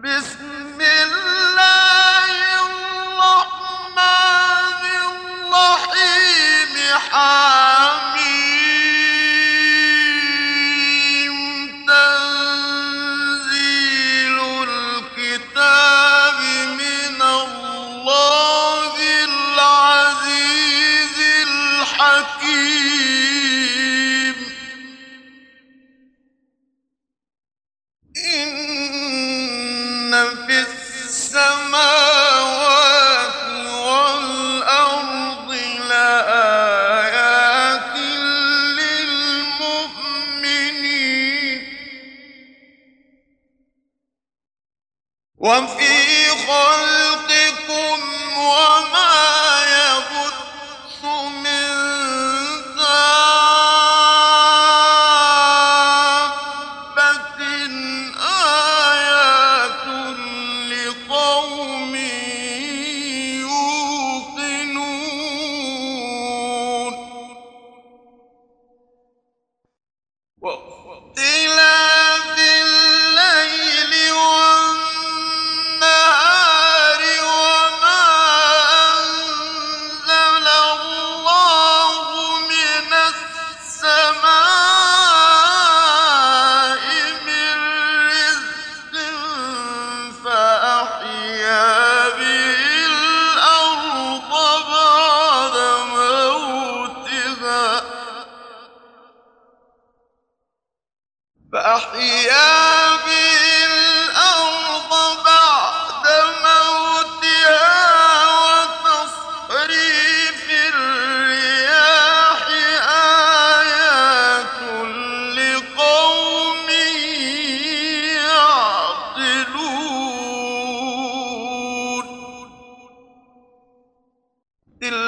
Miss وفي خلق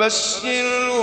فبشره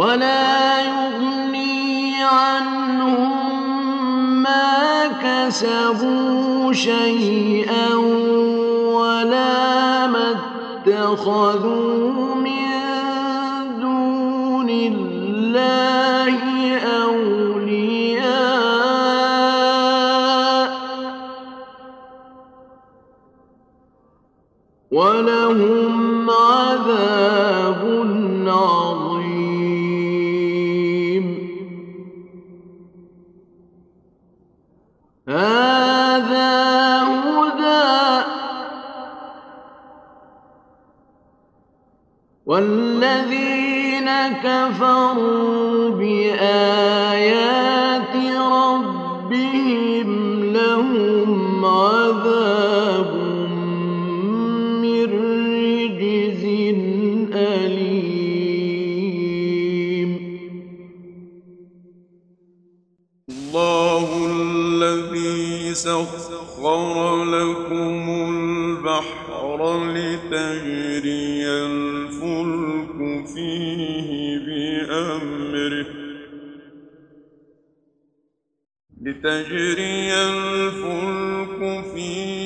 ولا يغني عنهم ما كسبوا شيئا ولا ما اتخذوا من دون الله أولياء ولهم هذا هدى. والذين كفروا بآيات البحر لتجري الفلك فيه بأمره. لتجري الفلك فيه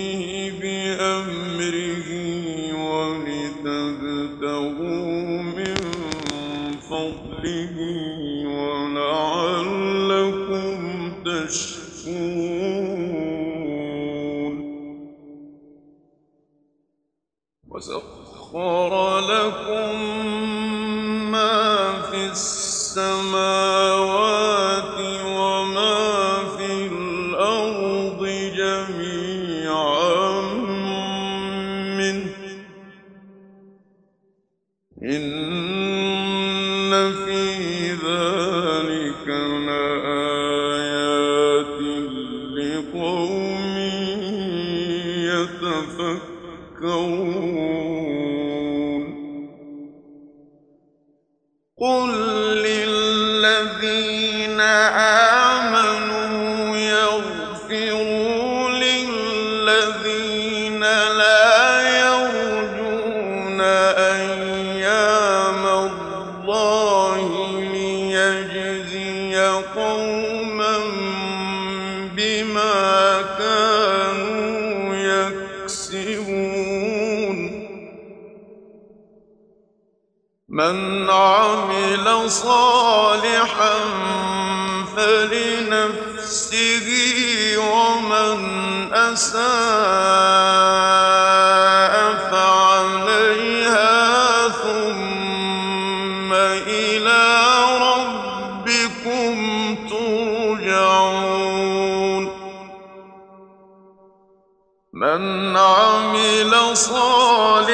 إن من عمل صالحا فلنفسه ومن أساء فعليها ثم إلى ربكم ترجعون. من عمل صالحا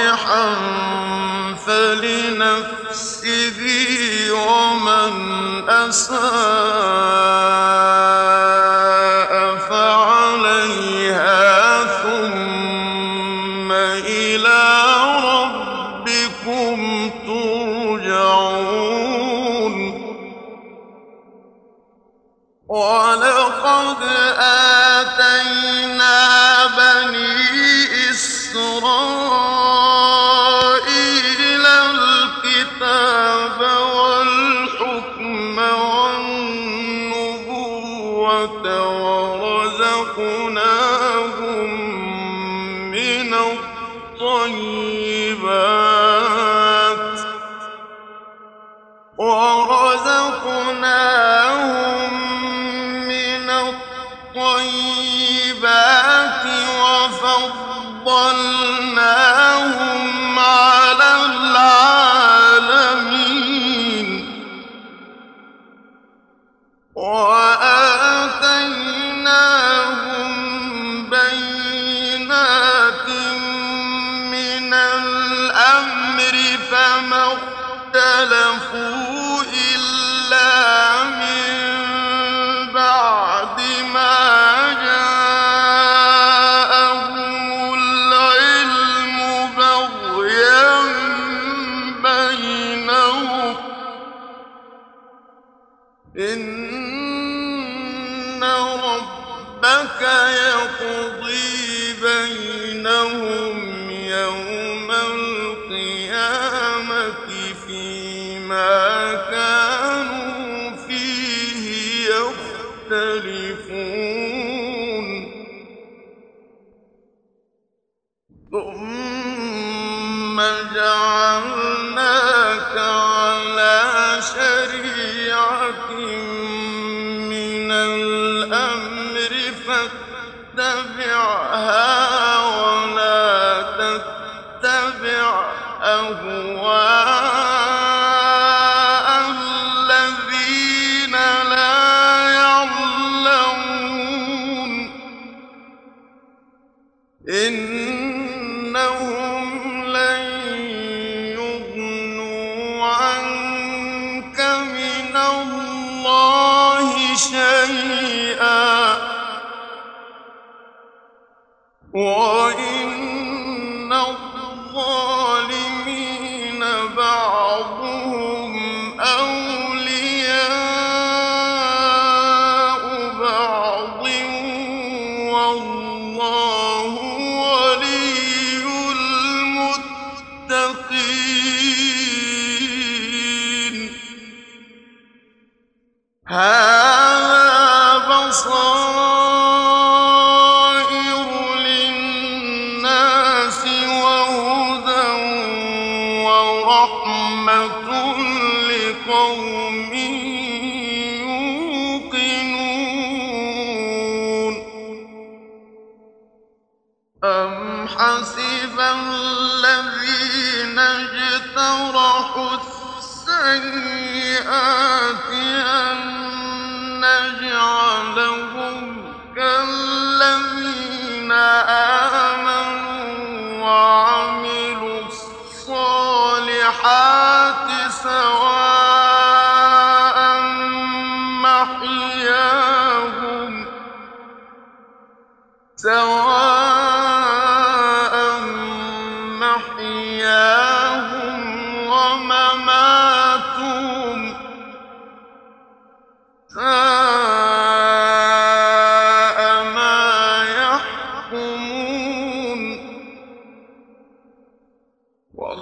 سَاءَ ورزقناهم يقضي فَاتَّبِعْهَا وَلَا تَتَّبِعْ أهواها Whoa. اجترحوا السيئات أن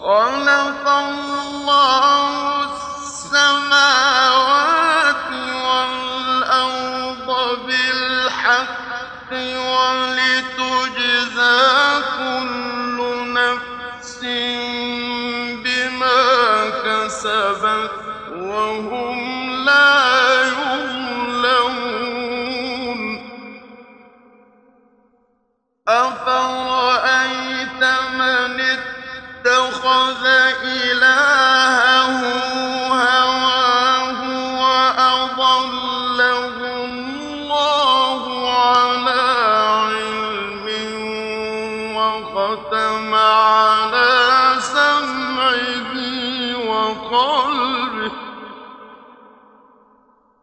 黄南风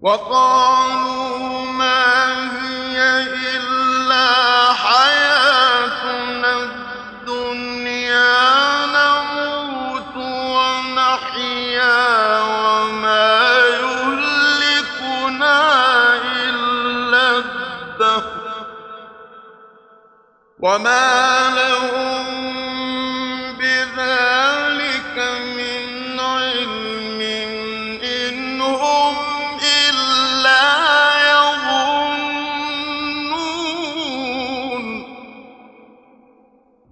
وقالوا ما هي إلا حياتنا الدنيا نموت ونحيا وما يهلكنا إلا الدهر. وما لهم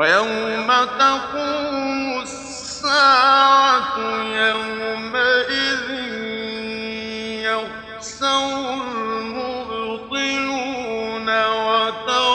ويوم تقوم الساعة يومئذ يخسر المبطلون وترى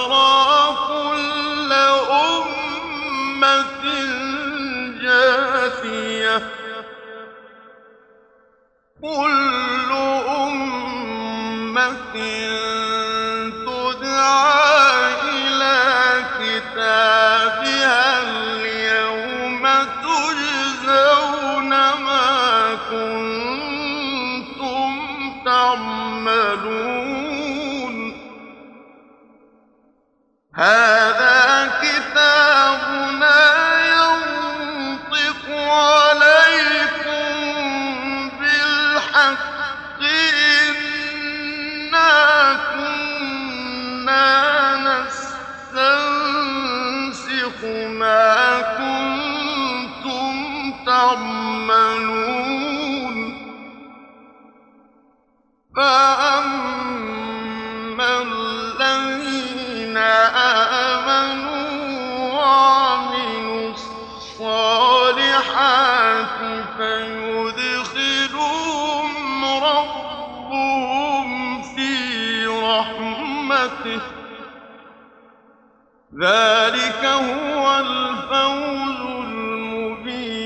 ذلك هو الفوز المبين.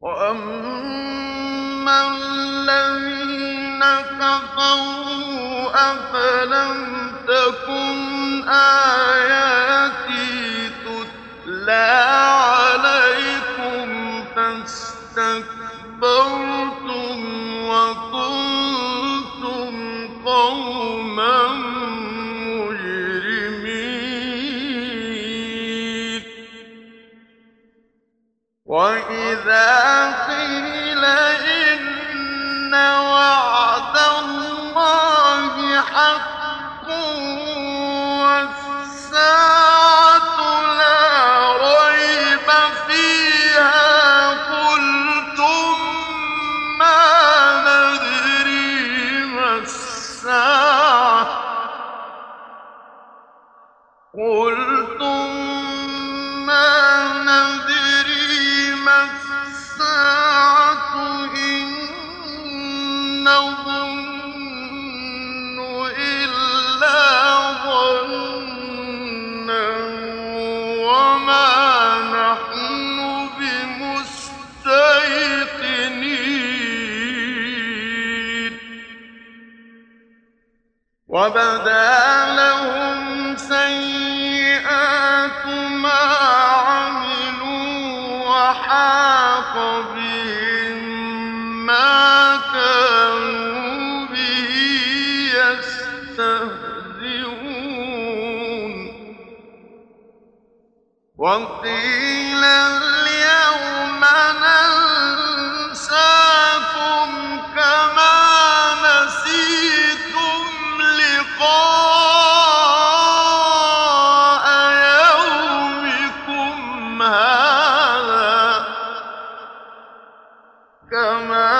وأما الذين كفروا أفلم تكن آياتي تتلى عليكم فاستكبروا وبدا لهم سيئات ما عملوا وحاق بهم ما كانوا به يستهزئون. وقيل اليوم نلقى كما